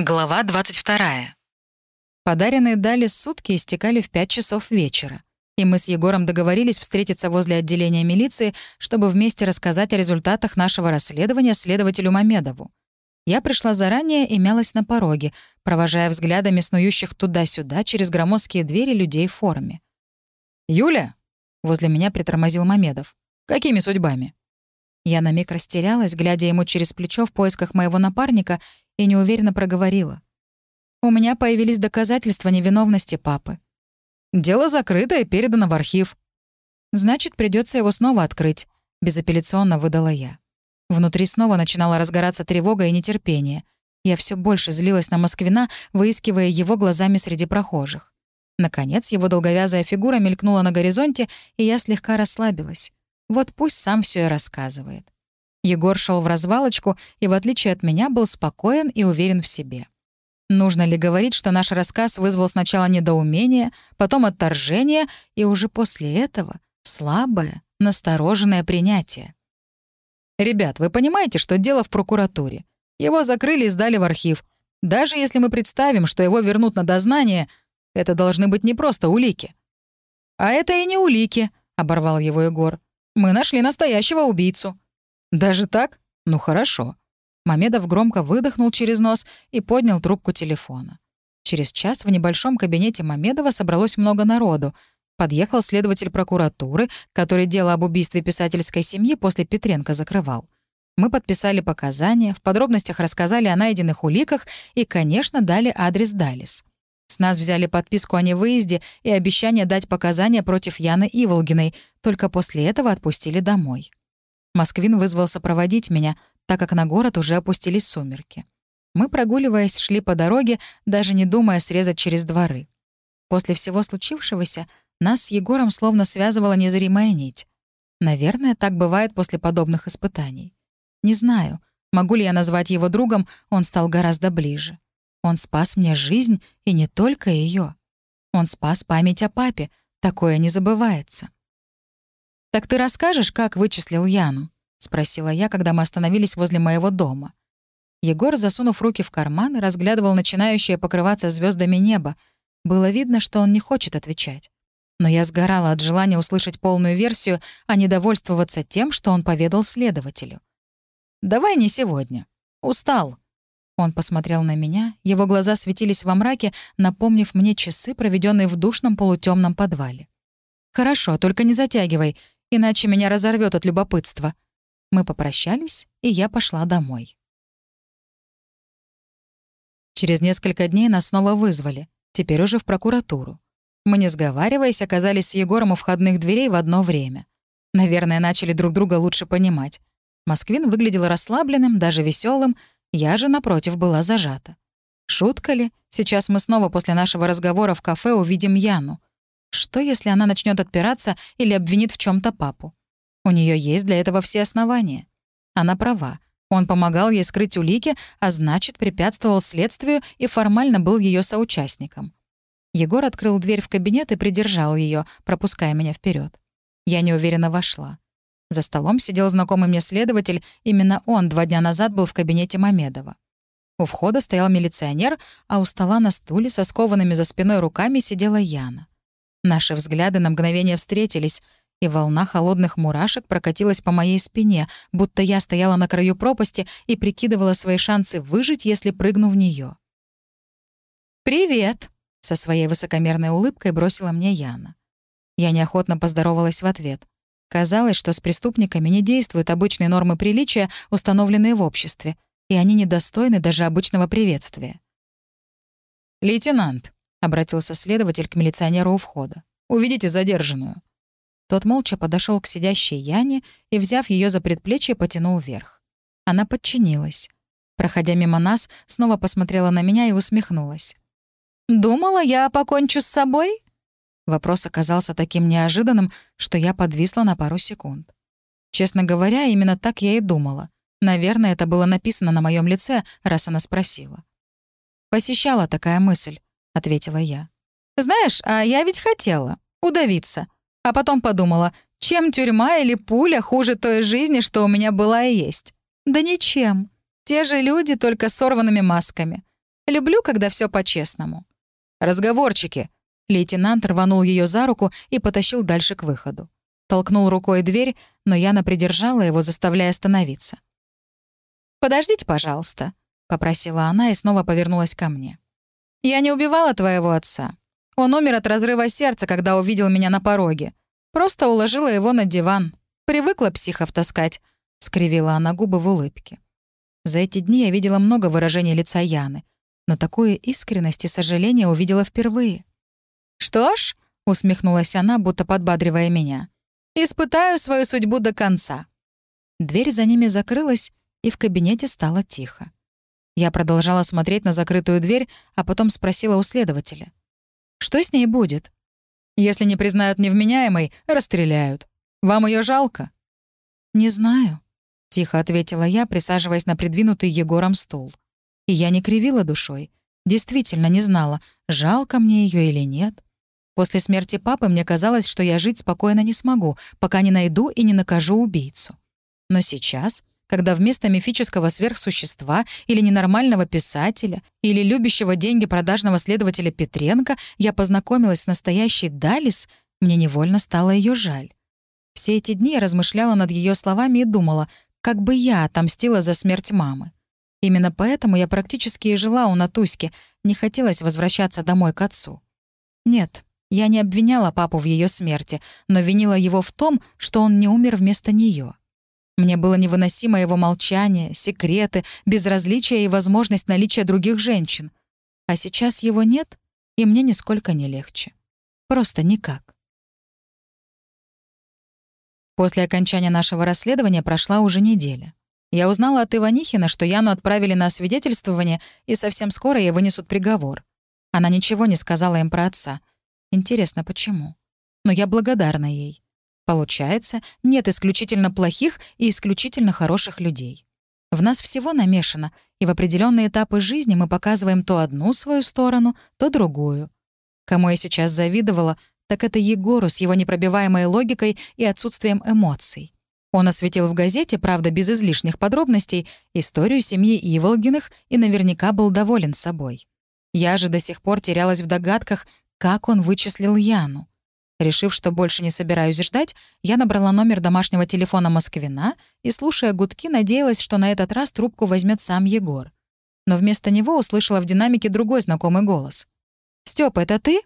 Глава 22. Подаренные дали сутки истекали в 5 часов вечера. И мы с Егором договорились встретиться возле отделения милиции, чтобы вместе рассказать о результатах нашего расследования следователю Мамедову. Я пришла заранее и мялась на пороге, провожая взглядами снующих туда-сюда через громоздкие двери людей в форме. «Юля?» — возле меня притормозил Мамедов. «Какими судьбами?» Я на миг растерялась, глядя ему через плечо в поисках моего напарника, и неуверенно проговорила. «У меня появились доказательства невиновности папы». «Дело закрыто и передано в архив». «Значит, придется его снова открыть», — безапелляционно выдала я. Внутри снова начинала разгораться тревога и нетерпение. Я все больше злилась на Москвина, выискивая его глазами среди прохожих. Наконец, его долговязая фигура мелькнула на горизонте, и я слегка расслабилась. Вот пусть сам все и рассказывает. Егор шел в развалочку и, в отличие от меня, был спокоен и уверен в себе. Нужно ли говорить, что наш рассказ вызвал сначала недоумение, потом отторжение и уже после этого слабое, настороженное принятие? «Ребят, вы понимаете, что дело в прокуратуре? Его закрыли и сдали в архив. Даже если мы представим, что его вернут на дознание, это должны быть не просто улики». «А это и не улики», — оборвал его Егор. «Мы нашли настоящего убийцу». «Даже так? Ну хорошо». Мамедов громко выдохнул через нос и поднял трубку телефона. Через час в небольшом кабинете Мамедова собралось много народу. Подъехал следователь прокуратуры, который дело об убийстве писательской семьи после Петренко закрывал. Мы подписали показания, в подробностях рассказали о найденных уликах и, конечно, дали адрес Далис. С нас взяли подписку о невыезде и обещание дать показания против Яны Иволгиной, только после этого отпустили домой. Москвин вызвался проводить меня, так как на город уже опустились сумерки. Мы, прогуливаясь, шли по дороге, даже не думая срезать через дворы. После всего случившегося нас с Егором словно связывала незримая нить. Наверное, так бывает после подобных испытаний. Не знаю, могу ли я назвать его другом, он стал гораздо ближе. Он спас мне жизнь, и не только ее. Он спас память о папе, такое не забывается. «Так ты расскажешь, как вычислил Яну?» — спросила я, когда мы остановились возле моего дома. Егор, засунув руки в карман, разглядывал начинающее покрываться звездами небо. Было видно, что он не хочет отвечать. Но я сгорала от желания услышать полную версию, а не довольствоваться тем, что он поведал следователю. «Давай не сегодня. Устал». Он посмотрел на меня, его глаза светились во мраке, напомнив мне часы, проведенные в душном полутемном подвале. «Хорошо, только не затягивай иначе меня разорвет от любопытства. Мы попрощались, и я пошла домой. Через несколько дней нас снова вызвали, теперь уже в прокуратуру. Мы, не сговариваясь, оказались с Егором у входных дверей в одно время. Наверное, начали друг друга лучше понимать. Москвин выглядел расслабленным, даже веселым, я же, напротив, была зажата. Шутка ли? Сейчас мы снова после нашего разговора в кафе увидим Яну. Что, если она начнет отпираться или обвинит в чем то папу? У нее есть для этого все основания. Она права. Он помогал ей скрыть улики, а значит, препятствовал следствию и формально был ее соучастником. Егор открыл дверь в кабинет и придержал ее, пропуская меня вперед. Я неуверенно вошла. За столом сидел знакомый мне следователь, именно он два дня назад был в кабинете Мамедова. У входа стоял милиционер, а у стола на стуле со скованными за спиной руками сидела Яна. Наши взгляды на мгновение встретились, и волна холодных мурашек прокатилась по моей спине, будто я стояла на краю пропасти и прикидывала свои шансы выжить, если прыгну в нее. «Привет!» — со своей высокомерной улыбкой бросила мне Яна. Я неохотно поздоровалась в ответ. Казалось, что с преступниками не действуют обычные нормы приличия, установленные в обществе, и они недостойны даже обычного приветствия. «Лейтенант», — обратился следователь к милиционеру у входа. «Уведите задержанную». Тот молча подошел к сидящей Яне и, взяв ее за предплечье, потянул вверх. Она подчинилась. Проходя мимо нас, снова посмотрела на меня и усмехнулась. «Думала, я покончу с собой?» Вопрос оказался таким неожиданным, что я подвисла на пару секунд. Честно говоря, именно так я и думала. Наверное, это было написано на моем лице, раз она спросила. Посещала такая мысль ответила я. «Знаешь, а я ведь хотела удавиться. А потом подумала, чем тюрьма или пуля хуже той жизни, что у меня была и есть? Да ничем. Те же люди, только сорванными масками. Люблю, когда все по-честному». «Разговорчики!» Лейтенант рванул ее за руку и потащил дальше к выходу. Толкнул рукой дверь, но Яна придержала его, заставляя остановиться. «Подождите, пожалуйста», — попросила она и снова повернулась ко мне. «Я не убивала твоего отца. Он умер от разрыва сердца, когда увидел меня на пороге. Просто уложила его на диван. Привыкла психов таскать», — скривила она губы в улыбке. За эти дни я видела много выражений лица Яны, но такую искренность и сожаление увидела впервые. «Что ж», — усмехнулась она, будто подбадривая меня, «испытаю свою судьбу до конца». Дверь за ними закрылась, и в кабинете стало тихо. Я продолжала смотреть на закрытую дверь, а потом спросила у следователя. Что с ней будет? Если не признают невменяемой, расстреляют. Вам ее жалко? Не знаю, тихо ответила я, присаживаясь на придвинутый Егором стул. И я не кривила душой. Действительно не знала, жалко мне ее или нет. После смерти папы мне казалось, что я жить спокойно не смогу, пока не найду и не накажу убийцу. Но сейчас когда вместо мифического сверхсущества или ненормального писателя, или любящего деньги продажного следователя Петренко я познакомилась с настоящей Далис, мне невольно стало ее жаль. Все эти дни я размышляла над ее словами и думала, как бы я отомстила за смерть мамы. Именно поэтому я практически и жила у Натуськи, не хотелось возвращаться домой к отцу. Нет, я не обвиняла папу в ее смерти, но винила его в том, что он не умер вместо нее. Мне было невыносимо его молчание, секреты, безразличие и возможность наличия других женщин. А сейчас его нет, и мне нисколько не легче. Просто никак. После окончания нашего расследования прошла уже неделя. Я узнала от Иванихина, что Яну отправили на освидетельствование, и совсем скоро ей вынесут приговор. Она ничего не сказала им про отца. Интересно, почему? Но я благодарна ей. Получается, нет исключительно плохих и исключительно хороших людей. В нас всего намешано, и в определенные этапы жизни мы показываем то одну свою сторону, то другую. Кому я сейчас завидовала, так это Егору с его непробиваемой логикой и отсутствием эмоций. Он осветил в газете, правда, без излишних подробностей, историю семьи Иволгиных и наверняка был доволен собой. Я же до сих пор терялась в догадках, как он вычислил Яну. Решив, что больше не собираюсь ждать, я набрала номер домашнего телефона Москвина и, слушая гудки, надеялась, что на этот раз трубку возьмет сам Егор. Но вместо него услышала в динамике другой знакомый голос. «Стёпа, это ты?»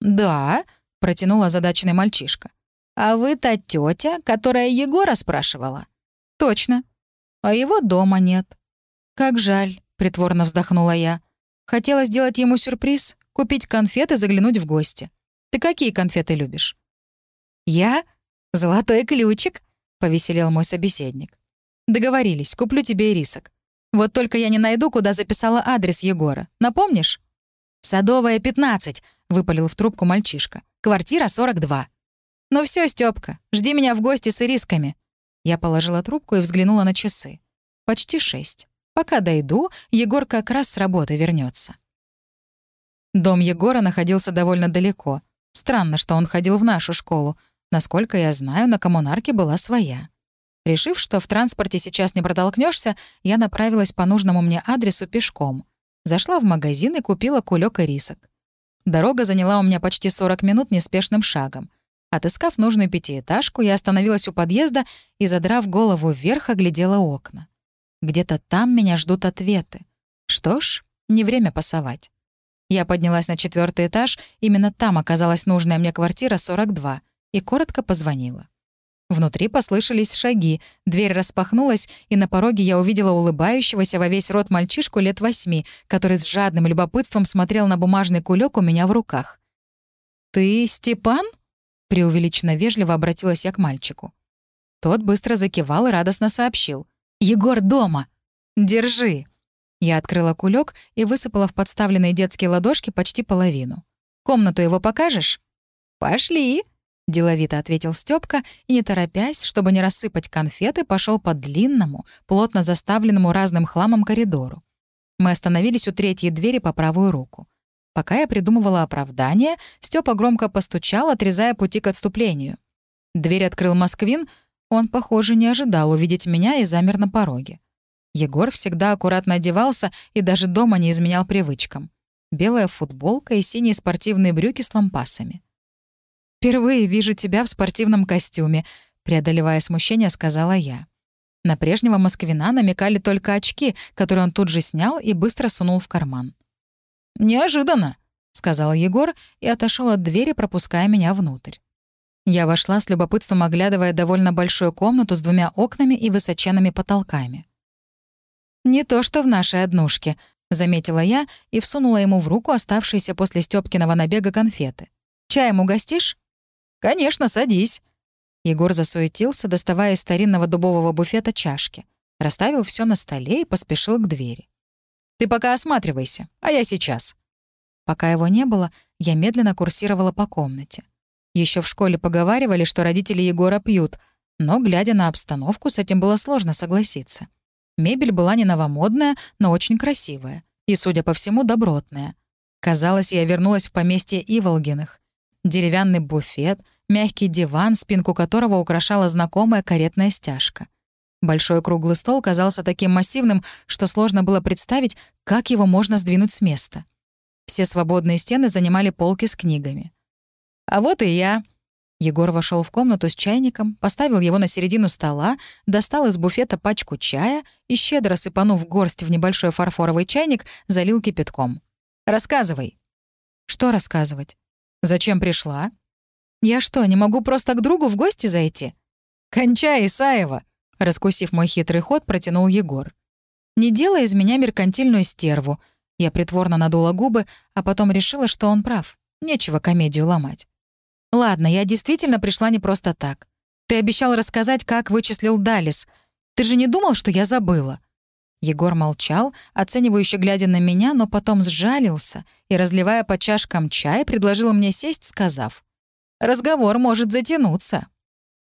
«Да», — протянул озадаченный мальчишка. «А вы та тетя, которая Егора спрашивала?» «Точно. А его дома нет». «Как жаль», — притворно вздохнула я. «Хотела сделать ему сюрприз, купить конфеты, заглянуть в гости». Ты какие конфеты любишь?» «Я? Золотой ключик?» — повеселел мой собеседник. «Договорились, куплю тебе ирисок. Вот только я не найду, куда записала адрес Егора. Напомнишь?» «Садовая, 15», — выпалил в трубку мальчишка. «Квартира 42». «Ну все, Стёпка, жди меня в гости с ирисками». Я положила трубку и взглянула на часы. «Почти шесть. Пока дойду, Егор как раз с работы вернется. Дом Егора находился довольно далеко — Странно, что он ходил в нашу школу. Насколько я знаю, на коммунарке была своя. Решив, что в транспорте сейчас не протолкнешься, я направилась по нужному мне адресу пешком. Зашла в магазин и купила кулек и рисок. Дорога заняла у меня почти 40 минут неспешным шагом. Отыскав нужную пятиэтажку, я остановилась у подъезда и, задрав голову вверх, оглядела окна. Где-то там меня ждут ответы. Что ж, не время пасовать. Я поднялась на четвертый этаж, именно там оказалась нужная мне квартира 42, и коротко позвонила. Внутри послышались шаги, дверь распахнулась, и на пороге я увидела улыбающегося во весь рот мальчишку лет восьми, который с жадным любопытством смотрел на бумажный кулек у меня в руках. «Ты Степан?» — преувеличенно вежливо обратилась я к мальчику. Тот быстро закивал и радостно сообщил. «Егор дома! Держи!» Я открыла кулек и высыпала в подставленные детские ладошки почти половину. «Комнату его покажешь?» «Пошли!» — деловито ответил Стёпка и, не торопясь, чтобы не рассыпать конфеты, пошел по длинному, плотно заставленному разным хламом коридору. Мы остановились у третьей двери по правую руку. Пока я придумывала оправдание, Стёпа громко постучал, отрезая пути к отступлению. Дверь открыл Москвин, он, похоже, не ожидал увидеть меня и замер на пороге. Егор всегда аккуратно одевался и даже дома не изменял привычкам. Белая футболка и синие спортивные брюки с лампасами. «Впервые вижу тебя в спортивном костюме», — преодолевая смущение, сказала я. На прежнего москвина намекали только очки, которые он тут же снял и быстро сунул в карман. «Неожиданно», — сказал Егор и отошел от двери, пропуская меня внутрь. Я вошла с любопытством, оглядывая довольно большую комнату с двумя окнами и высоченными потолками. «Не то, что в нашей однушке», — заметила я и всунула ему в руку оставшиеся после Стёпкиного набега конфеты. «Чаем угостишь?» «Конечно, садись». Егор засуетился, доставая из старинного дубового буфета чашки. Расставил все на столе и поспешил к двери. «Ты пока осматривайся, а я сейчас». Пока его не было, я медленно курсировала по комнате. Еще в школе поговаривали, что родители Егора пьют, но, глядя на обстановку, с этим было сложно согласиться. Мебель была не новомодная, но очень красивая. И, судя по всему, добротная. Казалось, я вернулась в поместье Иволгиных. Деревянный буфет, мягкий диван, спинку которого украшала знакомая каретная стяжка. Большой круглый стол казался таким массивным, что сложно было представить, как его можно сдвинуть с места. Все свободные стены занимали полки с книгами. «А вот и я», Егор вошел в комнату с чайником, поставил его на середину стола, достал из буфета пачку чая и, щедро сыпанув горсть в небольшой фарфоровый чайник, залил кипятком. «Рассказывай». «Что рассказывать? Зачем пришла?» «Я что, не могу просто к другу в гости зайти?» «Кончай, Исаева!» — раскусив мой хитрый ход, протянул Егор. «Не делай из меня меркантильную стерву». Я притворно надула губы, а потом решила, что он прав. Нечего комедию ломать. Ладно, я действительно пришла не просто так. Ты обещал рассказать, как вычислил Далис. Ты же не думал, что я забыла?» Егор молчал, оценивающе глядя на меня, но потом сжалился и, разливая по чашкам чай, предложил мне сесть, сказав, «Разговор может затянуться».